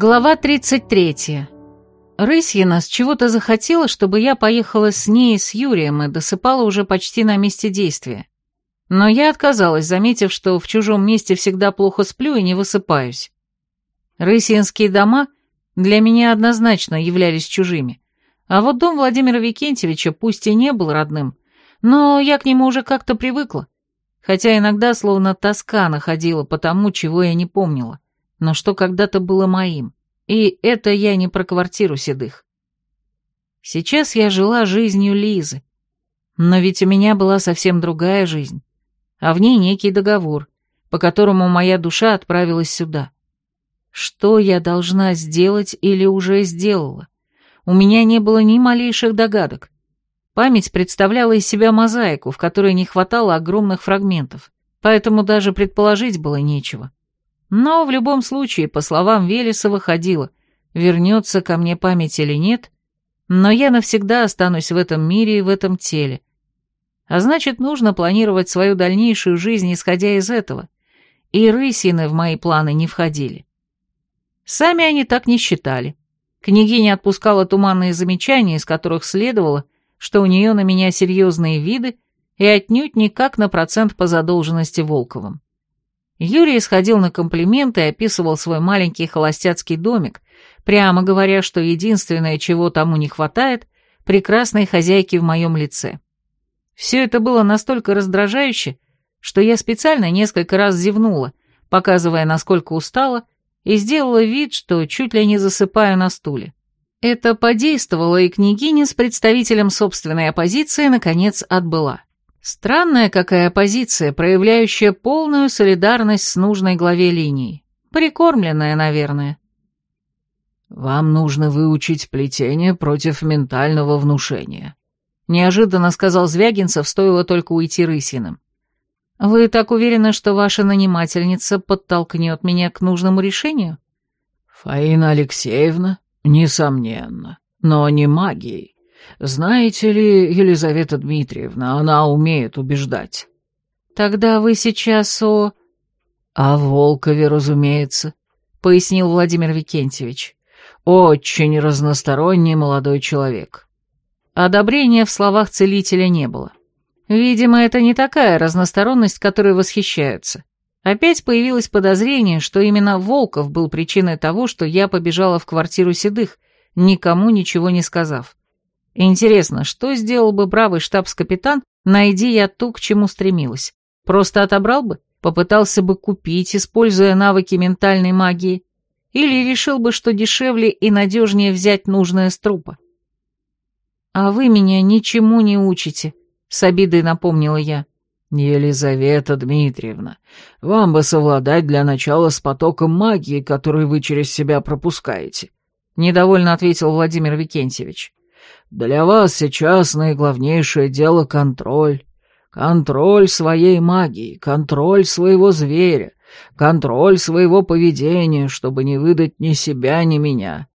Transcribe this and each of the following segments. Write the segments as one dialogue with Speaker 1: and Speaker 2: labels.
Speaker 1: Глава 33. Рысьина с чего-то захотела, чтобы я поехала с ней и с Юрием и досыпала уже почти на месте действия. Но я отказалась, заметив, что в чужом месте всегда плохо сплю и не высыпаюсь. Рысьинские дома для меня однозначно являлись чужими. А вот дом Владимира Викентьевича пусть и не был родным, но я к нему уже как-то привыкла, хотя иногда словно тоска находила по тому, чего я не помнила но что когда-то было моим. И это я не про квартиру седых. Сейчас я жила жизнью Лизы. Но ведь у меня была совсем другая жизнь, а в ней некий договор, по которому моя душа отправилась сюда. Что я должна сделать или уже сделала? У меня не было ни малейших догадок. Память представляла из себя мозаику, в которой не хватало огромных фрагментов, поэтому даже предположить было нечего. Но в любом случае, по словам Велеса, выходило, вернется ко мне память или нет, но я навсегда останусь в этом мире и в этом теле. А значит, нужно планировать свою дальнейшую жизнь, исходя из этого. И рысины в мои планы не входили. Сами они так не считали. Княгиня отпускала туманные замечания, из которых следовало, что у нее на меня серьезные виды и отнюдь никак на процент по задолженности Волковым. Юрий исходил на комплименты и описывал свой маленький холостяцкий домик, прямо говоря, что единственное, чего тому не хватает, прекрасной хозяйки в моем лице. Все это было настолько раздражающе, что я специально несколько раз зевнула, показывая, насколько устала, и сделала вид, что чуть ли не засыпаю на стуле. Это подействовало, и княгиня с представителем собственной оппозиции наконец отбыла. Странная какая позиция, проявляющая полную солидарность с нужной главе линии. Прикормленная, наверное.
Speaker 2: «Вам нужно выучить плетение против ментального внушения», — неожиданно сказал Звягинцев, стоило только уйти рысиным.
Speaker 1: «Вы так уверены, что ваша нанимательница подтолкнет меня к нужному решению?»
Speaker 2: «Фаина Алексеевна, несомненно, но не магией. Знаете ли, Елизавета Дмитриевна, она умеет убеждать.
Speaker 1: Тогда вы сейчас о...
Speaker 2: О Волкове, разумеется, пояснил Владимир Викентьевич. Очень разносторонний молодой человек.
Speaker 1: Одобрения в словах целителя не было. Видимо, это не такая разносторонность, которой восхищаются. Опять появилось подозрение, что именно Волков был причиной того, что я побежала в квартиру Седых, никому ничего не сказав. Интересно, что сделал бы бравый штабс-капитан, найди я ту, к чему стремилась? Просто отобрал бы? Попытался бы купить, используя навыки ментальной магии? Или решил бы, что дешевле и надежнее взять нужное с трупа? «А вы меня ничему не учите», — с обидой напомнила я.
Speaker 2: «Елизавета Дмитриевна, вам бы совладать для начала с потоком магии, который вы через себя пропускаете», — недовольно ответил Владимир Викентьевич. Для вас сейчас наиглавнейшее дело контроль. Контроль своей магии, контроль своего зверя, контроль своего поведения, чтобы не выдать ни себя, ни меня.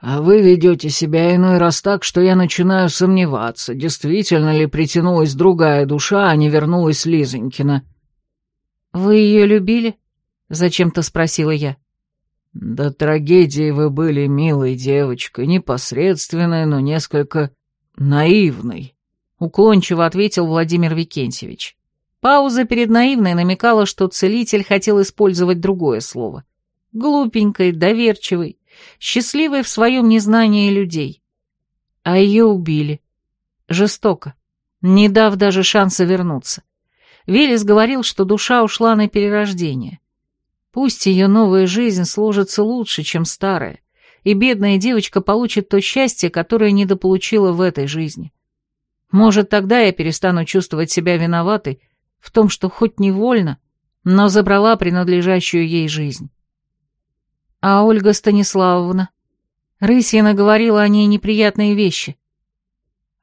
Speaker 2: А вы ведете себя иной раз так, что я начинаю сомневаться, действительно ли притянулась другая душа, а не вернулась Лизонькина.
Speaker 1: «Вы ее любили?» — зачем-то спросила я.
Speaker 2: «До трагедии вы были милой девочкой, непосредственной, но несколько наивной», — уклончиво ответил Владимир Викентьевич.
Speaker 1: Пауза перед наивной намекала, что целитель хотел использовать другое слово. Глупенькой, доверчивой, счастливой в своем незнании людей. А ее убили. Жестоко, не дав даже шанса вернуться. Велес говорил, что душа ушла на перерождение. Пусть ее новая жизнь сложится лучше, чем старая, и бедная девочка получит то счастье, которое недополучила в этой жизни. Может, тогда я перестану чувствовать себя виноватой в том, что хоть невольно, но забрала принадлежащую ей жизнь. А Ольга Станиславовна? Рысьина говорила о ней неприятные вещи.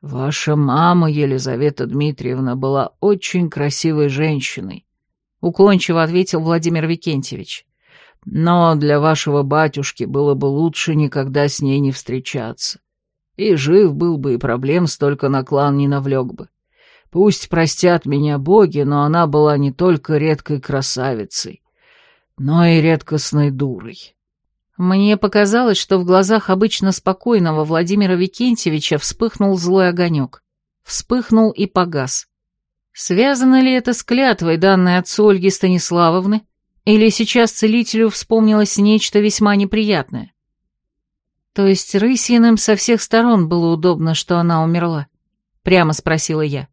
Speaker 2: «Ваша мама, Елизавета Дмитриевна, была очень красивой женщиной уклончиво ответил Владимир Викентьевич. Но для вашего батюшки было бы лучше никогда с ней не встречаться. И жив был бы, и проблем столько на клан не навлек бы. Пусть простят меня боги, но она была не только редкой красавицей, но и редкостной дурой.
Speaker 1: Мне показалось, что в глазах обычно спокойного Владимира Викентьевича вспыхнул злой огонек. Вспыхнул и погас. Связано ли это с клятвой, данной отцу Ольги Станиславовны, или сейчас целителю вспомнилось нечто весьма неприятное? То есть Рысиным со всех сторон было удобно, что она умерла? Прямо спросила я.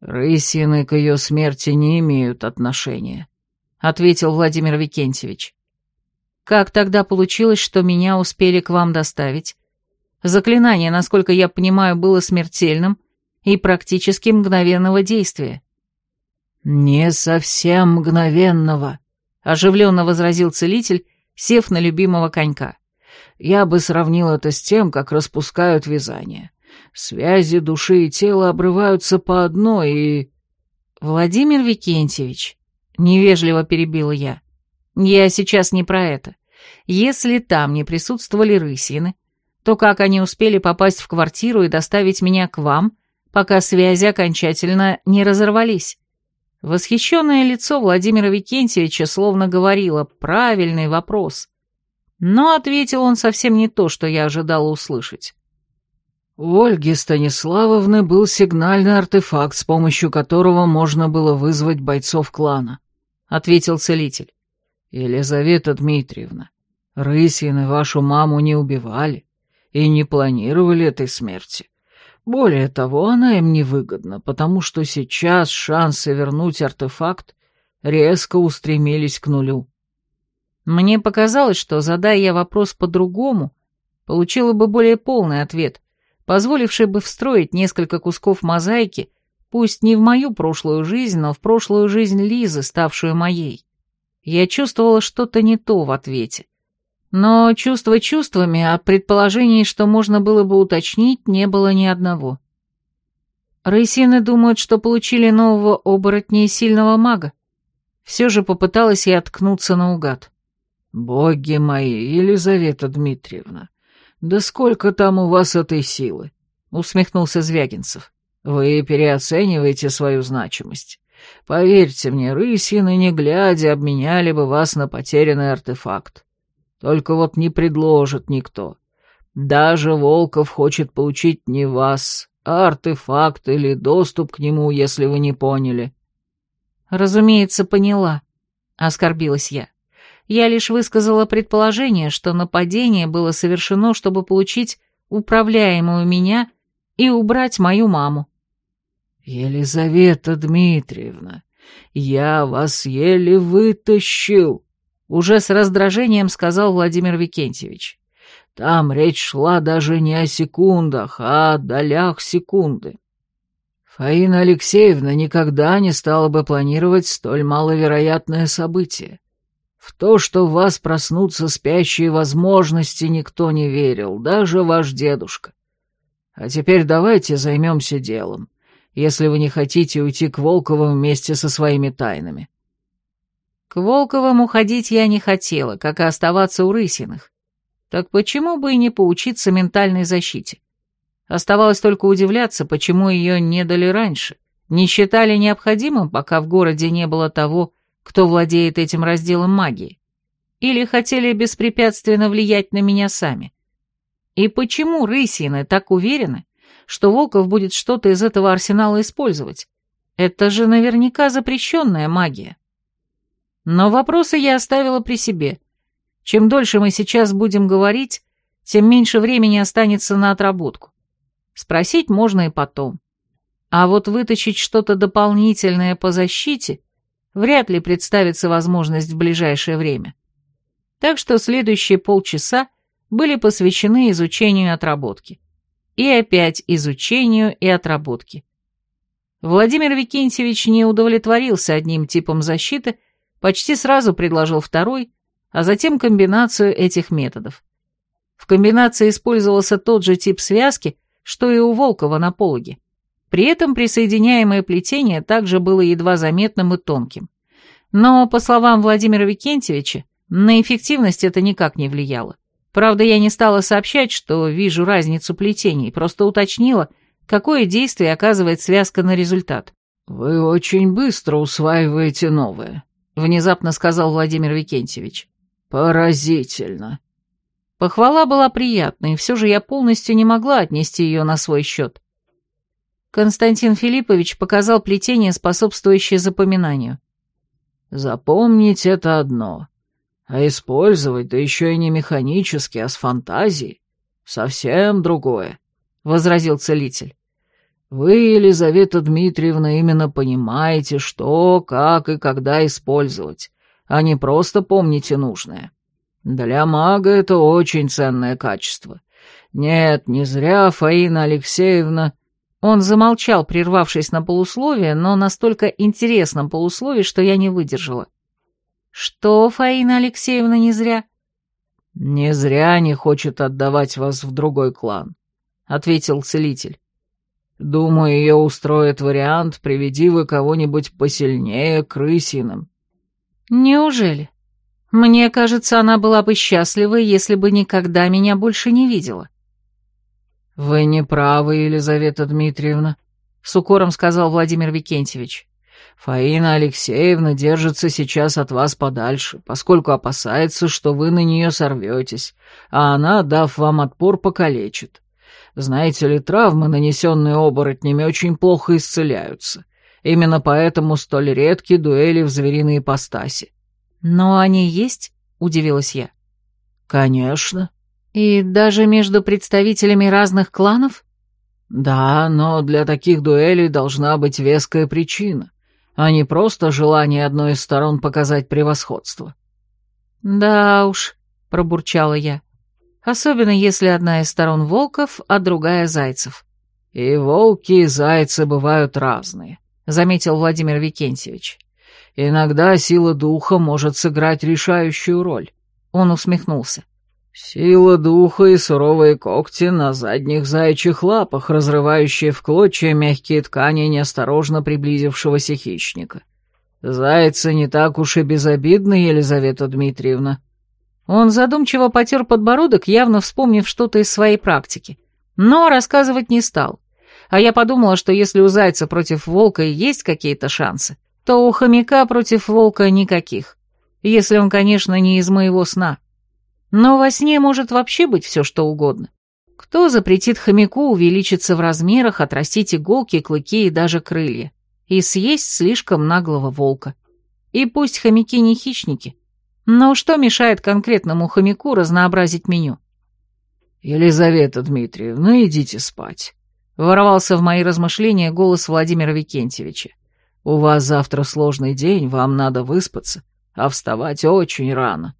Speaker 2: Рысины к ее смерти не имеют отношения, ответил Владимир Викентьевич.
Speaker 1: Как тогда получилось, что меня успели к вам доставить? Заклинание, насколько я понимаю, было смертельным и практически мгновенного действия.
Speaker 2: «Не совсем мгновенного», — оживленно возразил целитель, сев на любимого конька. «Я бы сравнил это с тем, как распускают вязание. Связи души и тела обрываются по одной и...»
Speaker 1: «Владимир Викентьевич», — невежливо перебила я, я сейчас не про это. Если там не присутствовали рысины, то как они успели попасть в квартиру и доставить меня к вам, пока связи окончательно не разорвались? Восхищенное лицо Владимира Викентьевича словно говорило «правильный вопрос». Но ответил он совсем не то, что я ожидала услышать.
Speaker 2: У Ольги Станиславовны был сигнальный артефакт, с помощью которого можно было вызвать бойцов клана, — ответил целитель. «Елизавета Дмитриевна, Рысины вашу маму не убивали и не планировали этой смерти. Более того, она им невыгодна, потому что сейчас шансы вернуть артефакт резко устремились к нулю.
Speaker 1: Мне показалось, что, задая я вопрос по-другому, получила бы более полный ответ, позволивший бы встроить несколько кусков мозаики, пусть не в мою прошлую жизнь, но в прошлую жизнь Лизы, ставшую моей. Я чувствовала что-то не то в ответе. Но чувства чувствами, а предположений, что можно было бы уточнить, не было ни одного. Рысины думают, что получили нового оборотня и сильного мага. Все же попыталась я откнуться наугад.
Speaker 2: «Боги мои, Елизавета Дмитриевна, да сколько там у вас этой силы?» — усмехнулся Звягинцев. «Вы переоцениваете свою значимость. Поверьте мне, рысины, не глядя, обменяли бы вас на потерянный артефакт. Только вот не предложит никто. Даже Волков хочет получить не вас, а артефакт или доступ к нему, если вы не поняли».
Speaker 1: «Разумеется, поняла», — оскорбилась я. Я лишь высказала предположение, что нападение было совершено, чтобы получить управляемую меня и убрать мою маму.
Speaker 2: «Елизавета Дмитриевна, я вас еле вытащил», — уже с раздражением сказал Владимир Викентьевич. «Там речь шла даже не о секундах, а о долях секунды. Фаина Алексеевна никогда не стала бы планировать столь маловероятное событие. В то, что в вас проснутся спящие возможности, никто не верил, даже ваш дедушка. А теперь давайте займемся делом если вы не хотите уйти к Волковым вместе со своими тайнами».
Speaker 1: К Волковым уходить я не хотела, как и оставаться у Рысиных. Так почему бы и не поучиться ментальной защите? Оставалось только удивляться, почему ее не дали раньше, не считали необходимым, пока в городе не было того, кто владеет этим разделом магии. Или хотели беспрепятственно влиять на меня сами. И почему Рысины так уверены, что Волков будет что-то из этого арсенала использовать. Это же наверняка запрещенная магия. Но вопросы я оставила при себе. Чем дольше мы сейчас будем говорить, тем меньше времени останется на отработку. Спросить можно и потом. А вот вытащить что-то дополнительное по защите вряд ли представится возможность в ближайшее время. Так что следующие полчаса были посвящены изучению отработки и опять изучению и отработке. Владимир Викентьевич не удовлетворился одним типом защиты, почти сразу предложил второй, а затем комбинацию этих методов. В комбинации использовался тот же тип связки, что и у Волкова на пологе. При этом присоединяемое плетение также было едва заметным и тонким. Но, по словам Владимира Викентьевича, на эффективность это никак не влияло. Правда, я не стала сообщать, что вижу разницу плетений, просто уточнила, какое действие оказывает связка на результат.
Speaker 2: «Вы очень быстро усваиваете новое», — внезапно сказал Владимир Викентьевич. «Поразительно».
Speaker 1: Похвала была приятной, и все же я полностью не могла отнести ее на свой счет. Константин Филиппович показал плетение, способствующее запоминанию.
Speaker 2: «Запомнить это одно, а использовать, да еще и не механически, а с фантазией, совсем другое», — возразил целитель. «Вы, Елизавета Дмитриевна, именно понимаете, что, как и когда использовать, а не просто помните нужное. Для мага это очень ценное качество. Нет, не зря Фаина Алексеевна
Speaker 1: он замолчал, прервавшись на полусловие, но настолько интересном полусловии, что я не выдержала. «Что, Фаина Алексеевна, не зря?»
Speaker 2: «Не зря не хочет отдавать вас в другой клан», — ответил целитель. «Думаю, ее устроит вариант, приведи вы кого-нибудь посильнее крысиным».
Speaker 1: «Неужели? Мне кажется, она была бы счастлива, если бы никогда меня больше не видела».
Speaker 2: «Вы не правы, Елизавета Дмитриевна», — с укором сказал Владимир Викентьевич. «Фаина Алексеевна держится сейчас от вас подальше, поскольку опасается, что вы на нее сорветесь, а она, дав вам отпор, покалечит. Знаете ли, травмы, нанесенные оборотнями, очень плохо исцеляются. Именно поэтому столь редки дуэли в звериной ипостаси».
Speaker 1: «Но они есть?» — удивилась я.
Speaker 2: «Конечно»,
Speaker 1: и даже между представителями разных кланов?
Speaker 2: Да, но для таких дуэлей должна быть веская причина, а не просто желание одной из сторон показать превосходство.
Speaker 1: Да уж, пробурчала я. Особенно если одна из сторон волков, а другая зайцев.
Speaker 2: И волки, и зайцы бывают разные, заметил Владимир Викентьевич. Иногда сила духа может сыграть решающую роль.
Speaker 1: Он усмехнулся.
Speaker 2: Сила духа и суровые когти на задних заячьих лапах, разрывающие в клочья мягкие ткани неосторожно приблизившегося хищника. Зайцы не так уж и безобидны, Елизавета Дмитриевна.
Speaker 1: Он задумчиво потер подбородок, явно вспомнив что-то из своей практики. Но рассказывать не стал. А я подумала, что если у зайца против волка есть какие-то шансы, то у хомяка против волка никаких. Если он, конечно, не из моего сна. Но во сне может вообще быть все, что угодно. Кто запретит хомяку увеличиться в размерах, отрастить иголки, клыки и даже крылья, и съесть слишком наглого волка? И пусть хомяки не хищники, но что мешает конкретному хомяку разнообразить меню?
Speaker 2: «Елизавета Дмитриевна, идите спать», — ворвался в мои размышления голос Владимира Викентьевича. «У вас завтра сложный день, вам надо выспаться, а вставать очень рано».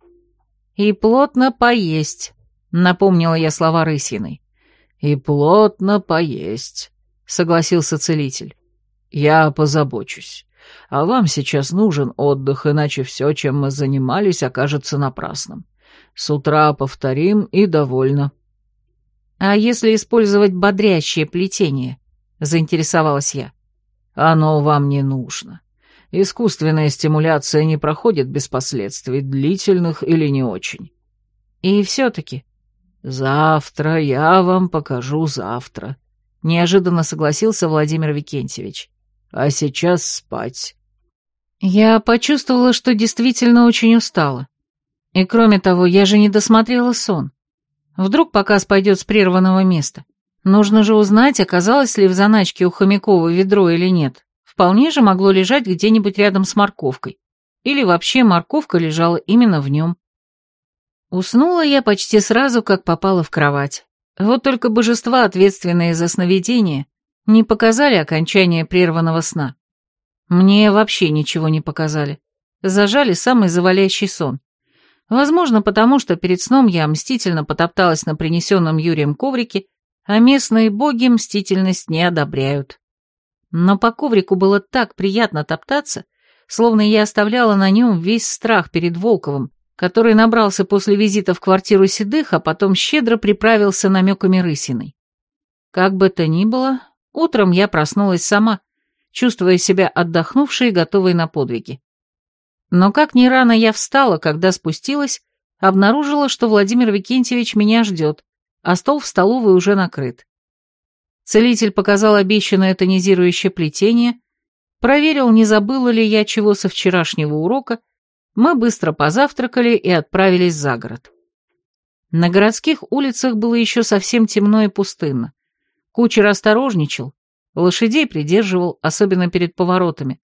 Speaker 1: «И плотно поесть», — напомнила я слова Рысиной.
Speaker 2: «И плотно поесть», — согласился целитель. «Я позабочусь. А вам сейчас нужен отдых, иначе все, чем мы занимались, окажется напрасным. С утра повторим и довольно».
Speaker 1: «А если использовать бодрящее плетение?» — заинтересовалась я.
Speaker 2: «Оно вам не нужно. Искусственная стимуляция не проходит без последствий, длительных или не очень.
Speaker 1: И все-таки...
Speaker 2: Завтра я вам покажу завтра. Неожиданно согласился Владимир Викентьевич. А сейчас спать.
Speaker 1: Я почувствовала, что действительно очень устала. И кроме того, я же не досмотрела сон. Вдруг показ пойдет с прерванного места. Нужно же узнать, оказалось ли в заначке у Хомякова ведро или нет. Вполне же могло лежать где-нибудь рядом с морковкой. Или вообще морковка лежала именно в нем. Уснула я почти сразу, как попала в кровать. Вот только божества, ответственные за сновидение, не показали окончание прерванного сна. Мне вообще ничего не показали. Зажали самый завалящий сон. Возможно, потому что перед сном я мстительно потопталась на принесенном Юрием коврике, а местные боги мстительность не одобряют. Но по коврику было так приятно топтаться, словно я оставляла на нем весь страх перед Волковым, который набрался после визита в квартиру Седых, а потом щедро приправился намеками Рысиной. Как бы то ни было, утром я проснулась сама, чувствуя себя отдохнувшей и готовой на подвиги. Но как ни рано я встала, когда спустилась, обнаружила, что Владимир Викентьевич меня ждет, а стол в столовой уже накрыт. Целитель показал обещанное тонизирующее плетение, проверил, не забыла ли я чего со вчерашнего урока, мы быстро позавтракали и отправились за город. На городских улицах было еще совсем темно и пустынно. Кучер осторожничал, лошадей придерживал, особенно перед поворотами.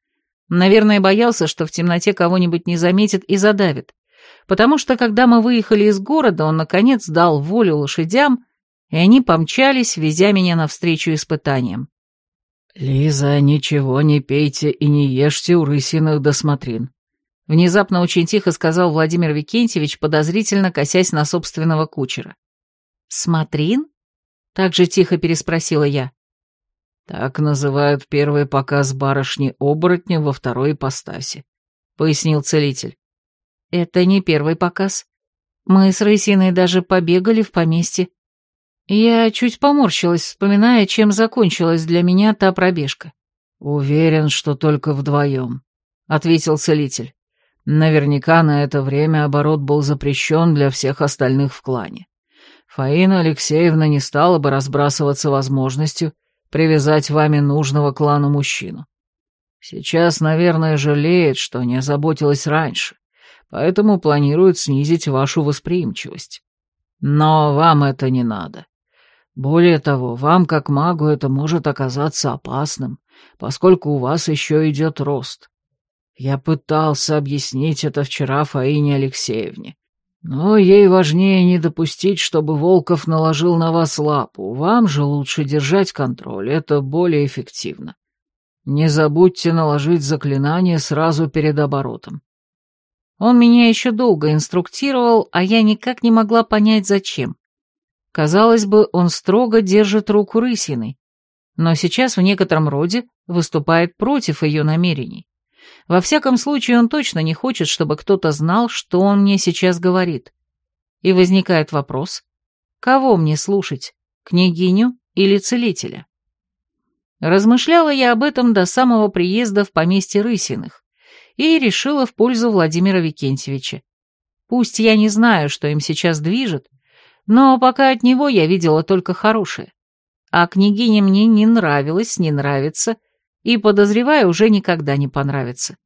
Speaker 1: Наверное, боялся, что в темноте кого-нибудь не заметит и задавит, потому что, когда мы выехали из города, он, наконец, дал волю лошадям, и они помчались, везя меня навстречу испытаниям.
Speaker 2: «Лиза, ничего не пейте и не ешьте у рысиных досмотрин», внезапно очень тихо сказал Владимир Викентьевич, подозрительно косясь на собственного кучера.
Speaker 1: «Смотрин?» — так же тихо переспросила я.
Speaker 2: «Так называют первый показ барышни-оборотня во второй ипостаси», — пояснил целитель.
Speaker 1: «Это не первый показ. Мы с Рысиной даже побегали в поместье. Я чуть поморщилась, вспоминая, чем закончилась для меня та пробежка.
Speaker 2: «Уверен, что только вдвоем», — ответил целитель. Наверняка на это время оборот был запрещен для всех остальных в клане. Фаина Алексеевна не стала бы разбрасываться возможностью привязать вами нужного клану мужчину. Сейчас, наверное, жалеет, что не озаботилась раньше, поэтому планирует снизить вашу восприимчивость. Но вам это не надо. Более того, вам, как магу, это может оказаться опасным, поскольку у вас еще идет рост. Я пытался объяснить это вчера Фаине Алексеевне, но ей важнее не допустить, чтобы Волков наложил на вас лапу. Вам же лучше держать контроль, это более эффективно. Не забудьте наложить заклинание сразу перед оборотом.
Speaker 1: Он меня еще долго инструктировал, а я никак не могла понять, зачем. Казалось бы, он строго держит руку Рысиной, но сейчас в некотором роде выступает против ее намерений. Во всяком случае, он точно не хочет, чтобы кто-то знал, что он мне сейчас говорит. И возникает вопрос, кого мне слушать, княгиню или целителя? Размышляла я об этом до самого приезда в поместье Рысиных и решила в пользу Владимира Викентьевича. Пусть я не знаю, что им сейчас движет, но пока от него я видела только хорошее. А княгиня мне не нравилась, не нравится и, подозреваю, уже никогда не понравится.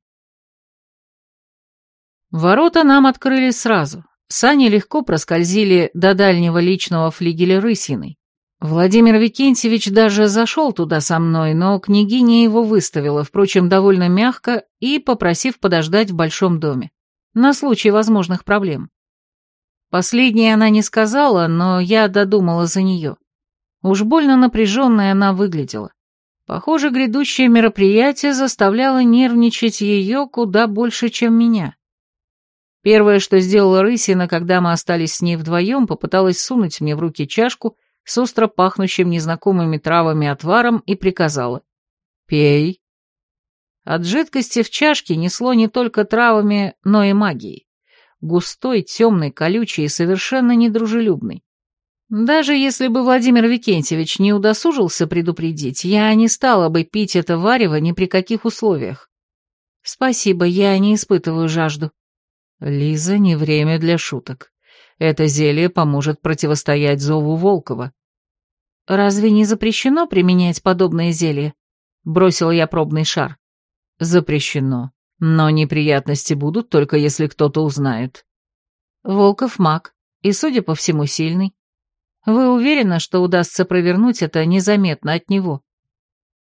Speaker 1: Ворота нам открыли сразу. Сани легко проскользили до дальнего личного флигеля рысиной. Владимир Викентьевич даже зашел туда со мной, но княгиня его выставила, впрочем, довольно мягко и попросив подождать в большом доме, на случай возможных проблем. Последнее она не сказала, но я додумала за нее. Уж больно напряженной она выглядела. Похоже, грядущее мероприятие заставляло нервничать ее куда больше, чем меня. Первое, что сделала Рысина, когда мы остались с ней вдвоем, попыталась сунуть мне в руки чашку с остро пахнущим незнакомыми травами отваром и приказала «Пей». От жидкости в чашке несло не только травами, но и магией. Густой, темный, колючий и совершенно недружелюбный. Даже если бы Владимир Викентьевич не удосужился предупредить, я не стала бы пить это варево ни при каких условиях. Спасибо, я не испытываю жажду. Лиза, не время для шуток. Это зелье поможет противостоять зову Волкова. Разве не запрещено применять подобные зелья? Бросила я пробный шар. Запрещено. Но неприятности будут только если кто-то узнает. Волков маг, и, судя по всему, сильный. Вы уверены, что удастся провернуть это незаметно от него?»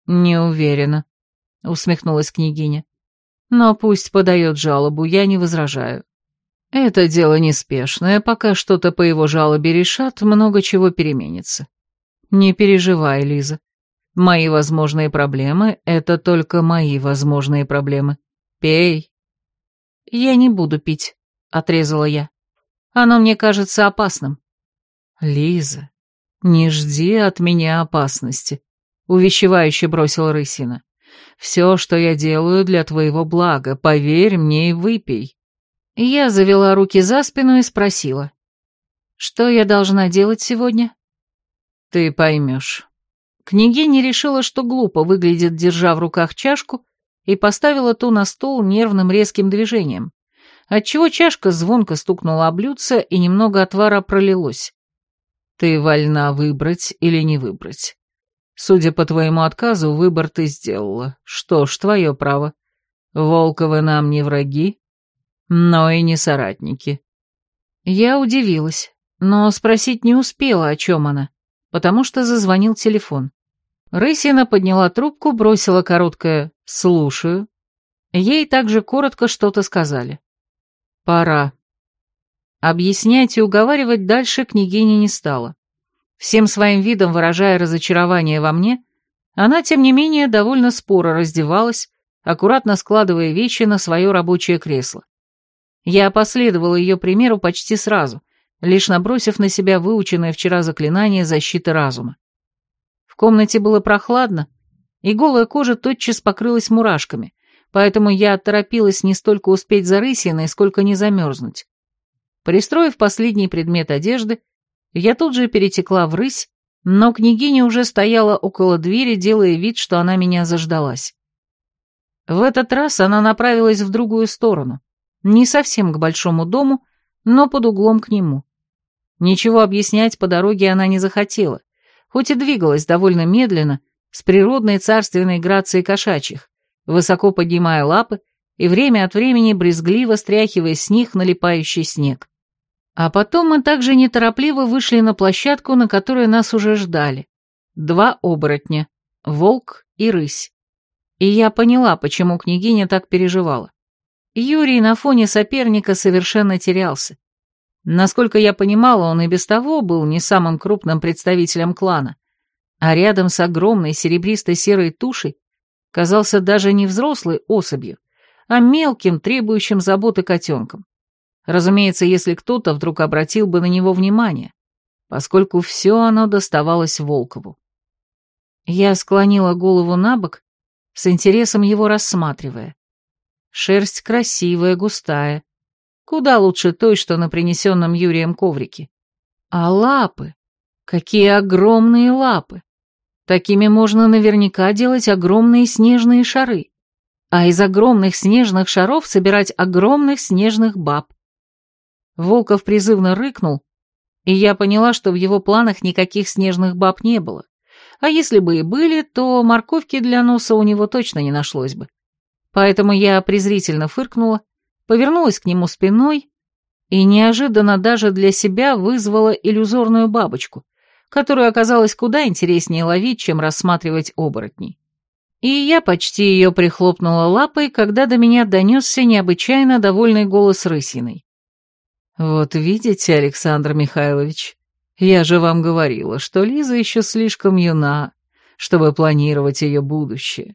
Speaker 1: «Не уверена», — усмехнулась княгиня. «Но пусть подает жалобу, я не возражаю. Это дело неспешное, пока что-то по его жалобе решат, много чего переменится. Не переживай, Лиза. Мои возможные проблемы — это только мои возможные проблемы. Пей». «Я не буду пить», — отрезала я. «Оно мне кажется опасным». «Лиза, не жди от меня опасности», — увещевающе бросил Рысина. «Все, что я делаю для твоего блага, поверь мне и выпей». Я завела руки за спину и спросила. «Что я должна делать сегодня?» «Ты поймешь». Княгиня решила, что глупо выглядит, держа в руках чашку, и поставила ту на стол нервным резким движением, отчего чашка звонко стукнула об блюдце и немного отвара пролилось. Ты вольна выбрать или не выбрать. Судя по твоему отказу, выбор ты сделала. Что ж, твое право. Волковы нам не враги, но и не соратники. Я удивилась. Но спросить не успела, о чем она, потому что зазвонил телефон. Рысина подняла трубку, бросила короткое «слушаю». Ей также коротко что-то сказали. «Пора». Объяснять и уговаривать дальше княгиня не стала. Всем своим видом выражая разочарование во мне, она, тем не менее, довольно споро раздевалась, аккуратно складывая вещи на свое рабочее кресло. Я последовала ее примеру почти сразу, лишь набросив на себя выученное вчера заклинание защиты разума. В комнате было прохладно, и голая кожа тотчас покрылась мурашками, поэтому я торопилась не столько успеть за рысиной, сколько не замерзнуть. Пристроив последний предмет одежды, я тут же перетекла в рысь, но княгиня уже стояла около двери, делая вид, что она меня заждалась. В этот раз она направилась в другую сторону, не совсем к большому дому, но под углом к нему. Ничего объяснять по дороге она не захотела, хоть и двигалась довольно медленно, с природной царственной грацией кошачьих, высоко поднимая лапы и время от времени брезгливо стряхивая с них налипающий снег. А потом мы также неторопливо вышли на площадку, на которой нас уже ждали. Два оборотня — волк и рысь. И я поняла, почему княгиня так переживала. Юрий на фоне соперника совершенно терялся. Насколько я понимала, он и без того был не самым крупным представителем клана, а рядом с огромной серебристо-серой тушей казался даже не взрослой особью, а мелким, требующим заботы котенком. Разумеется, если кто-то вдруг обратил бы на него внимание, поскольку все оно доставалось Волкову. Я склонила голову на бок, с интересом его рассматривая. Шерсть красивая, густая. Куда лучше той, что на принесенном Юрием коврике. А лапы? Какие огромные лапы! Такими можно наверняка делать огромные снежные шары. А из огромных снежных шаров собирать огромных снежных баб. Волков призывно рыкнул, и я поняла, что в его планах никаких снежных баб не было. А если бы и были, то морковки для носа у него точно не нашлось бы. Поэтому я презрительно фыркнула, повернулась к нему спиной и неожиданно даже для себя вызвала иллюзорную бабочку, которую оказалось куда интереснее ловить, чем рассматривать оборотней. И я почти ее прихлопнула лапой, когда до меня донесся необычайно довольный голос рысиной. «Вот видите, Александр Михайлович, я же вам говорила, что Лиза еще слишком юна, чтобы планировать ее будущее.